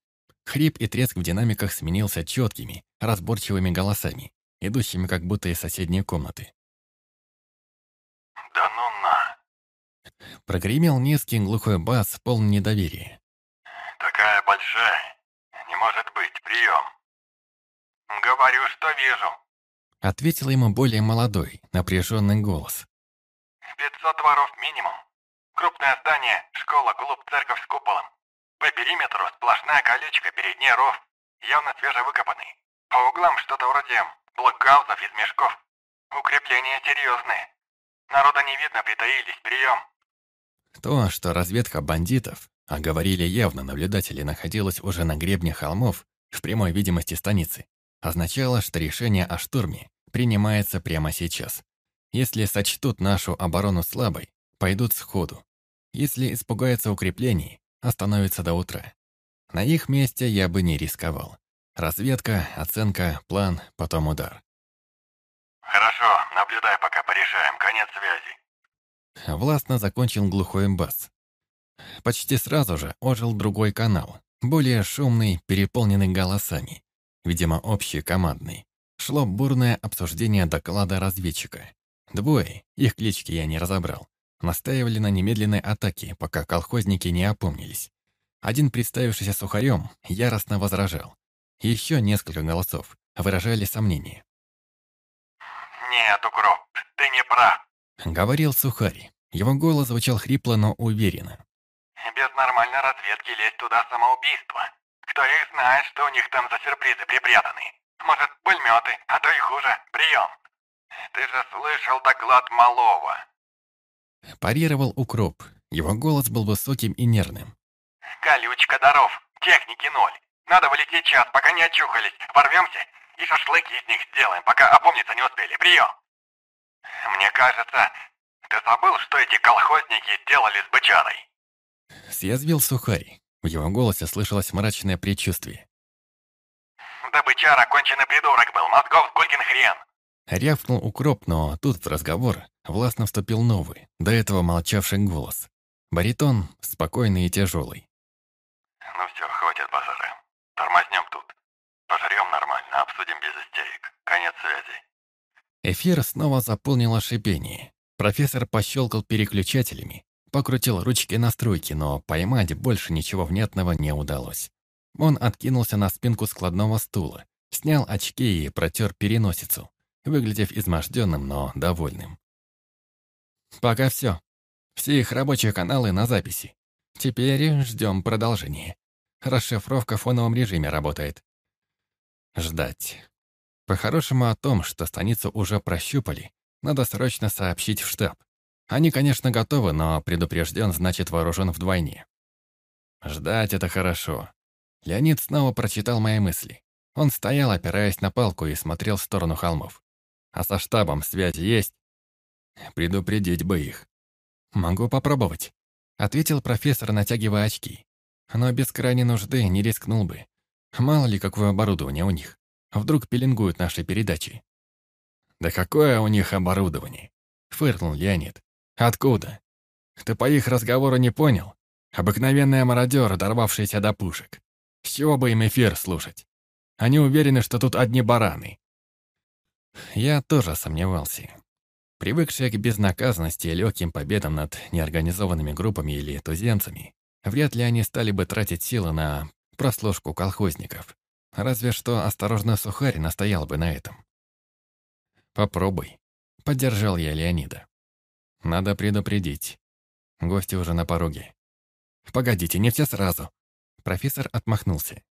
A: Хрип и треск в динамиках сменился четкими, разборчивыми голосами, идущими как будто из соседней комнаты.
C: «Да ну на!»
A: Прогремел низкий глухой бас, полный недоверия.
C: «Такая большая, может быть, прием. Говорю, что вижу.
A: Ответил ему более молодой, напряженный голос.
C: «Пятьсот дворов минимум. Крупное здание, школа, клуб, церковь с куполом. По периметру сплошная колючка, перед ней ров, явно свежевыкопанный. По углам что-то вроде блокгаузов из мешков. Укрепления серьезные. Народа не видно, притаились, прием.
A: То, что разведка бандитов, а говорили явно наблюдатели, находилась уже на гребне холмов, в прямой видимости станицы, означало, что решение о штурме принимается прямо сейчас. Если сочтут нашу оборону слабой, пойдут сходу. Если испугаются укреплений, остановятся до утра. На их месте я бы не рисковал. Разведка, оценка, план, потом удар.
C: Хорошо, наблюдай, пока порешаем. Конец связи.
A: Властно закончил глухой бас. Почти сразу же ожил другой канал, более шумный, переполненный голосами. Видимо, общий, командный. Шло бурное обсуждение доклада разведчика. Двое, их клички я не разобрал, настаивали на немедленной атаке, пока колхозники не опомнились. Один, представившийся сухарем, яростно возражал. Еще несколько голосов выражали сомнения.
C: «Нет, Укроп, ты не прав», —
A: говорил сухарь. Его голос звучал хрипло, но уверенно.
C: «Без нормальной разведки лезть туда самоубийство. Кто их знает, что у них там за сюрпризы припрятаны? Может, пулеметы, а то и хуже. Прием. Ты же слышал доклад Малова».
A: Парировал укроп. Его голос был высоким и нервным.
C: «Колючка даров. Техники ноль. Надо валить сейчас, пока не очухались. Ворвемся и шашлыки из них сделаем, пока опомниться не успели. Прием!» «Мне кажется, ты забыл, что эти колхозники делали с бычарой?»
A: Съязвил сухарь. В его голосе слышалось мрачное предчувствие.
C: «Да бычара конченый придурок был, мозгов сколькин хрен!»
A: Рявкнул укроп, но тут в разговор властно вступил новый, до этого молчавший голос. Баритон спокойный и тяжелый.
C: «Ну все, хватит базара. Тормознем тут. Пожрем нормально, обсудим без истерик. Конец связи».
A: Эфир снова заполнило шипение. Профессор пощелкал переключателями, покрутил ручки настройки, но поймать больше ничего внятного не удалось. Он откинулся на спинку складного стула, снял очки и протер переносицу, выглядев изможденным, но довольным. Пока все. Все их рабочие каналы на записи. Теперь ждем продолжения. Расшифровка в фоновом режиме работает. Ждать. По-хорошему о том, что станицу уже прощупали, надо срочно сообщить в штаб. Они, конечно, готовы, но предупрежден значит вооружен вдвойне. Ждать — это хорошо. Леонид снова прочитал мои мысли. Он стоял, опираясь на палку, и смотрел в сторону холмов. А со штабом связь есть? Предупредить бы их. Могу попробовать, ответил профессор, натягивая очки. Но без крайней нужды не рискнул бы. Мало ли, какое оборудование у них. Вдруг пеленгуют наши передачи. «Да какое у них оборудование?» — фыркнул Леонид. «Откуда? Ты по их разговору не понял? Обыкновенные мародеры, дорвавшиеся до пушек. С чего бы им эфир слушать? Они уверены, что тут одни бараны». Я тоже сомневался. Привыкшие к безнаказанности и легким победам над неорганизованными группами или туземцами, вряд ли они стали бы тратить силы на прослушку колхозников. Разве что осторожно сухарь настоял бы на этом. «Попробуй», — поддержал я Леонида. «Надо предупредить. Гости уже на пороге». «Погодите, не все сразу». Профессор отмахнулся.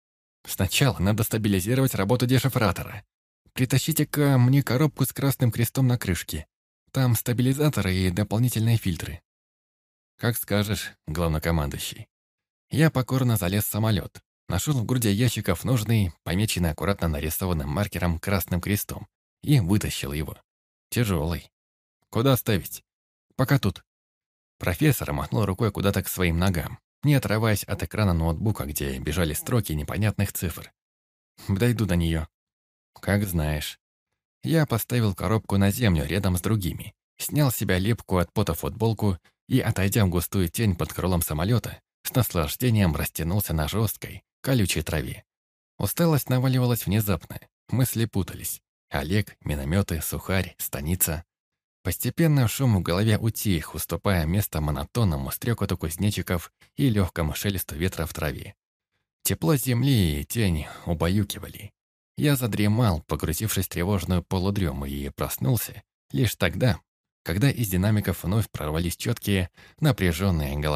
A: «Сначала надо стабилизировать работу дешифратора. Притащите-ка мне коробку с красным крестом на крышке. Там стабилизаторы и дополнительные фильтры». «Как скажешь, главнокомандующий». Я покорно залез в самолет, нашел в груди ящиков нужный, помеченный аккуратно нарисованным маркером красным крестом, и вытащил его. Тяжелый. Куда ставить? Пока тут. Профессор махнул рукой куда-то к своим ногам, не отрываясь от экрана ноутбука, где бежали строки непонятных цифр. Дойду до нее. Как знаешь. Я поставил коробку на землю рядом с другими, снял с себя лепку от пота футболку и, отойдя в густую тень под крылом самолета, с наслаждением растянулся на жесткой, колючей траве. Усталость наваливалась внезапно, мысли путались. Олег, минометы, сухарь, станица. Постепенно шум в голове утих, уступая место монотонному стрекоту кузнечиков и легкому шелесту ветра в траве. Тепло земли и тень убаюкивали. Я задремал, погрузившись в тревожную полудрему, и проснулся лишь тогда, когда из динамиков вновь прорвались четкие, напряженные голоса.